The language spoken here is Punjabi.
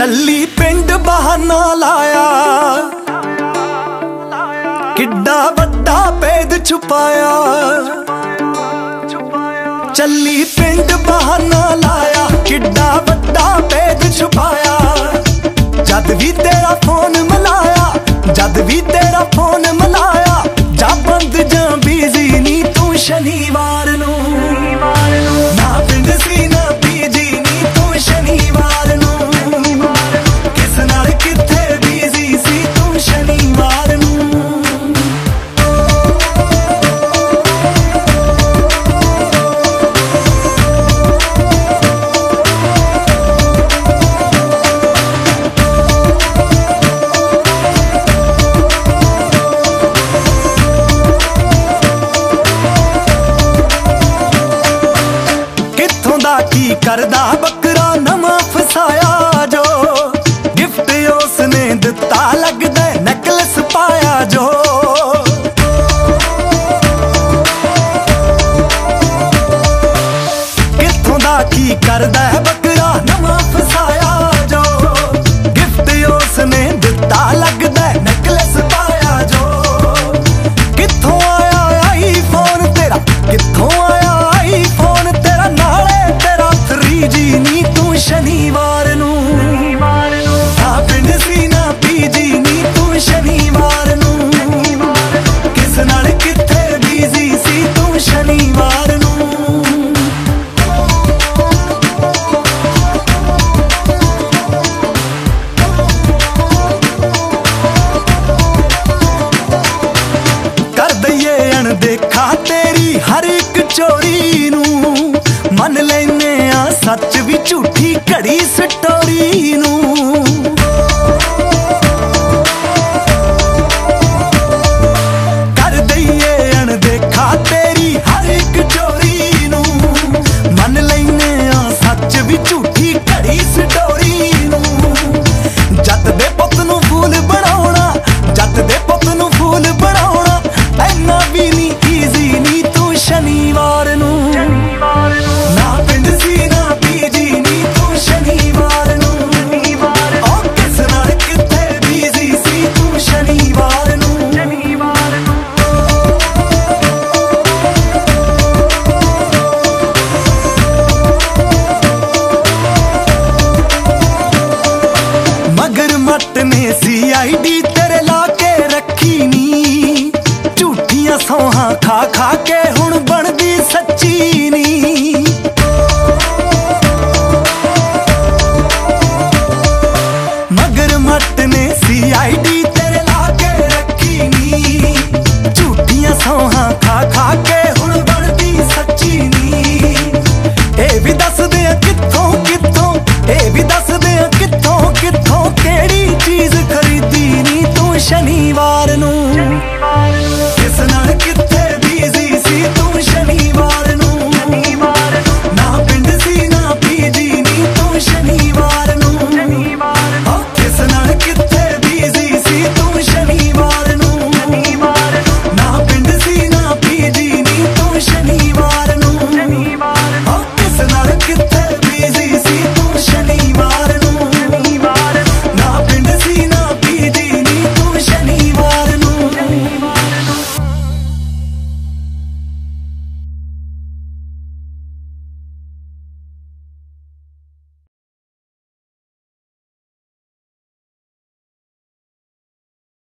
ਚੱਲੀ ਪਿੰਡ ਬਹਾਨਾ ਲਾਇਆ। ਕਿੱਡਾ ਵੱਡਾ ਪੇਦ ਛੁਪਾਇਆ। ਚੱਲੀ ਪਿੰਡ ਬਹਾਨਾ ਲਾਇਆ। ਕਿੱਡਾ ਵੱਡਾ ਪੇਦ ਛੁਪਾਇਆ। ਜਦ ਵੀ ਤੇਰਾ ਫੋਨ ਮਲਾਇਆ, ਜਦ ਵੀ ਕਿੱਥੋਂ ਦਾ ਕੀ ਕਰਦਾ? ਬੱਕਰਾ ਨਵਾਂ ਫਸਾਇਆ ਜੋ। ਗਿਫਟ ਉਸ ਨੇ ਦਿੱਤਾ, ਲੱਗਦਾ ਨੈਕਲਸ ਪਾਇਆ ਜੋ। ਕਿੱਥੋਂ ਦਾ ਕੀ ਕਰਦਾ ਬੱਕਰਾ? ਘੜੀ ਸਟੋ। ਨੇ ਸੀਆਈਡੀ ਤੇਰੇ ਲਾ ਕੇ ਰੱਖੀ ਨੀ। ਝੂਠੀਆਂ ਸੌਹਾਂ ਖਾ ਖਾ ਕੇ ਹੁਣ ਬਣਦੀ ਸੱਚੀ ਨੀ।